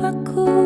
aku